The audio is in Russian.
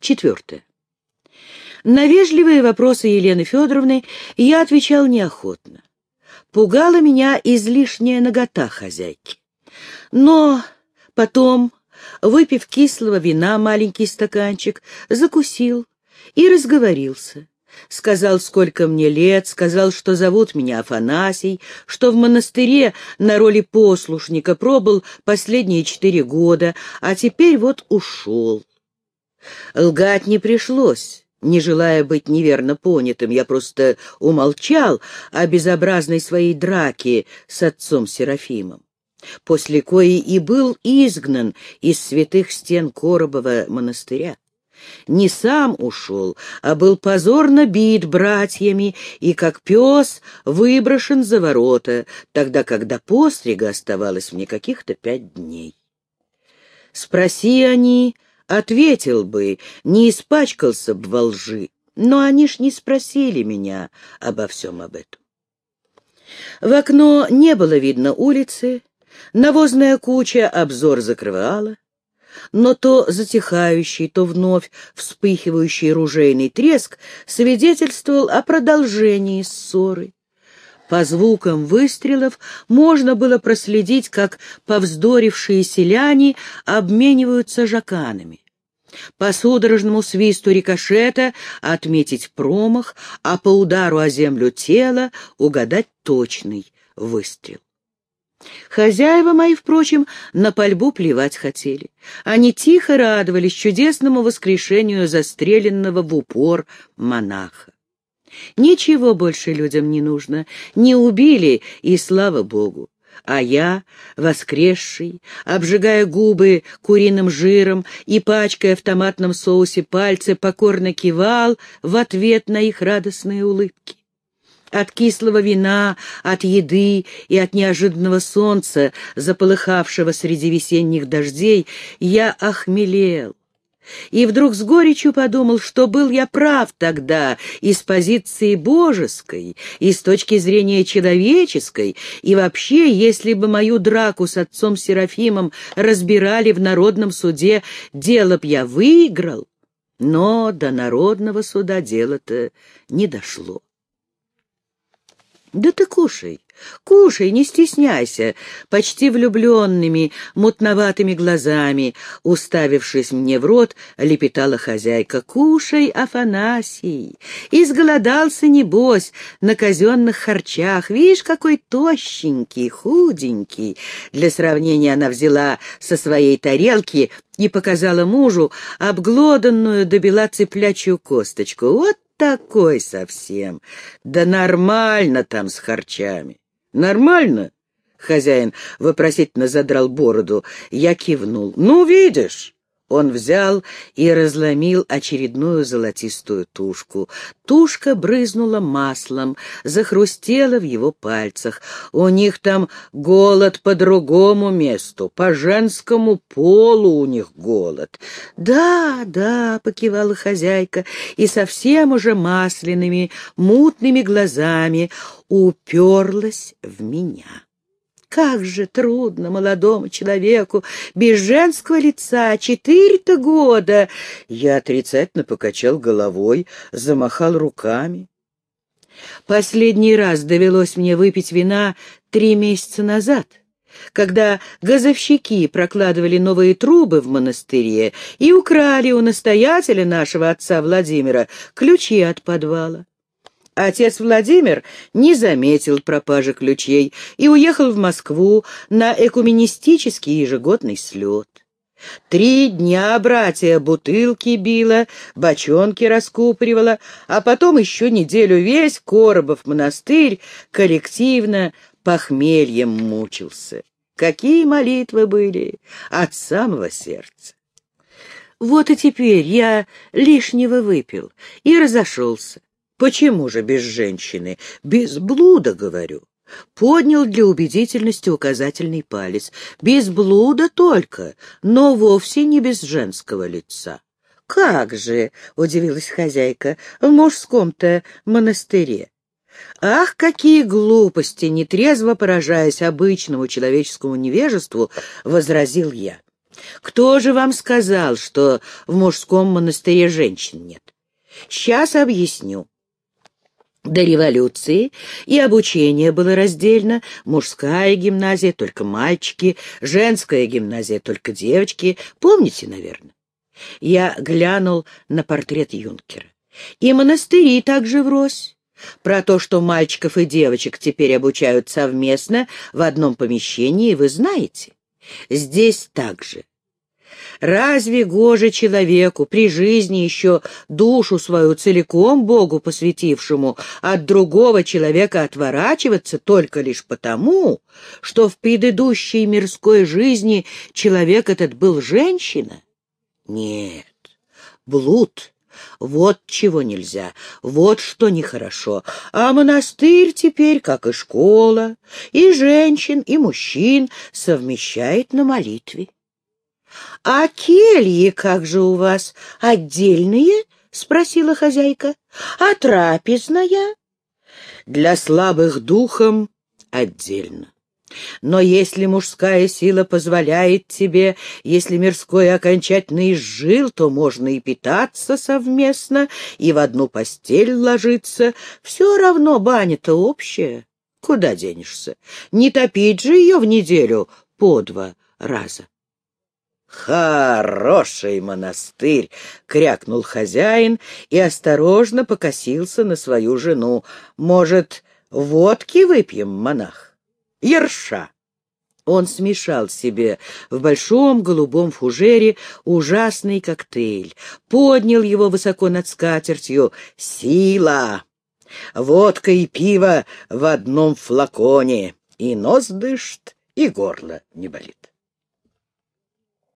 Четвертое. На вежливые вопросы Елены Федоровны я отвечал неохотно. Пугала меня излишняя нагота хозяйки. Но потом, выпив кислого вина маленький стаканчик, закусил и разговорился. Сказал, сколько мне лет, сказал, что зовут меня Афанасий, что в монастыре на роли послушника пробыл последние четыре года, а теперь вот ушел. Лгать не пришлось. Не желая быть неверно понятым, я просто умолчал о безобразной своей драке с отцом Серафимом, после кои и был изгнан из святых стен Коробова монастыря. Не сам ушел, а был позорно бит братьями и, как пес, выброшен за ворота, тогда как до пострига оставалось мне каких-то пять дней. Спроси они, ответил бы, не испачкался б во лжи, но они ж не спросили меня обо всем об этом. В окно не было видно улицы, навозная куча обзор закрывала, но то затихающий, то вновь вспыхивающий ружейный треск свидетельствовал о продолжении ссоры. По звукам выстрелов можно было проследить, как повздорившие селяне обмениваются жаканами. По судорожному свисту рикошета отметить промах, а по удару о землю тела угадать точный выстрел. Хозяева мои, впрочем, на пальбу плевать хотели. Они тихо радовались чудесному воскрешению застреленного в упор монаха. Ничего больше людям не нужно, не убили, и слава богу. А я, воскресший, обжигая губы куриным жиром и пачкая в томатном соусе пальцы, покорно кивал в ответ на их радостные улыбки. От кислого вина, от еды и от неожиданного солнца, заполыхавшего среди весенних дождей, я охмелел. И вдруг с горечью подумал, что был я прав тогда и с позиции божеской, и с точки зрения человеческой, и вообще, если бы мою драку с отцом Серафимом разбирали в народном суде, дело б я выиграл, но до народного суда дело-то не дошло. «Да ты кушай, кушай, не стесняйся!» Почти влюбленными, мутноватыми глазами, уставившись мне в рот, лепетала хозяйка. «Кушай, Афанасий! Изголодался, небось, на казенных харчах. Видишь, какой тощенький, худенький!» Для сравнения она взяла со своей тарелки и показала мужу обглоданную до бела цыплячью косточку. «Вот такой совсем. Да нормально там с харчами. Нормально? Хозяин вопросительно задрал бороду. Я кивнул. Ну, видишь. Он взял и разломил очередную золотистую тушку. Тушка брызнула маслом, захрустела в его пальцах. У них там голод по другому месту, по женскому полу у них голод. «Да, да», — покивала хозяйка, и совсем уже масляными, мутными глазами уперлась в меня. Как же трудно молодому человеку без женского лица, четыре-то года. Я отрицательно покачал головой, замахал руками. Последний раз довелось мне выпить вина три месяца назад, когда газовщики прокладывали новые трубы в монастыре и украли у настоятеля нашего отца Владимира ключи от подвала. Отец Владимир не заметил пропажи ключей и уехал в Москву на экуменистический ежегодный слет. Три дня братья бутылки била, бочонки раскупоривала, а потом еще неделю весь Коробов монастырь коллективно похмельем мучился. Какие молитвы были от самого сердца! Вот и теперь я лишнего выпил и разошелся. Почему же без женщины? Без блуда, говорю. Поднял для убедительности указательный палец. Без блуда только, но вовсе не без женского лица. «Как же!» — удивилась хозяйка. «В мужском-то монастыре». «Ах, какие глупости!» — нетрезво поражаясь обычному человеческому невежеству, возразил я. Кто же вам сказал, что в мужском монастыре женщин нет? Сейчас объясню. До революции и обучение было раздельно. Мужская гимназия — только мальчики, женская гимназия — только девочки. Помните, наверное? Я глянул на портрет юнкера. И монастыри также врозь. Про то, что мальчиков и девочек теперь обучают совместно в одном помещении, вы знаете. Здесь также. Разве гоже человеку при жизни еще душу свою целиком Богу посвятившему от другого человека отворачиваться только лишь потому, что в предыдущей мирской жизни человек этот был женщина? Нет, блуд вот чего нельзя, вот что нехорошо. А монастырь теперь, как и школа, и женщин, и мужчин совмещает на молитве. — А кельи как же у вас, отдельные? — спросила хозяйка. — А трапезная? — Для слабых духом отдельно. Но если мужская сила позволяет тебе, если мирской окончательно изжил, то можно и питаться совместно, и в одну постель ложиться. Все равно баня-то общая. Куда денешься? Не топить же ее в неделю по два раза. «Хороший монастырь!» — крякнул хозяин и осторожно покосился на свою жену. «Может, водки выпьем, монах?» ерша. Он смешал себе в большом голубом фужере ужасный коктейль, поднял его высоко над скатертью. Сила! Водка и пиво в одном флаконе, и нос дышит, и горло не болит.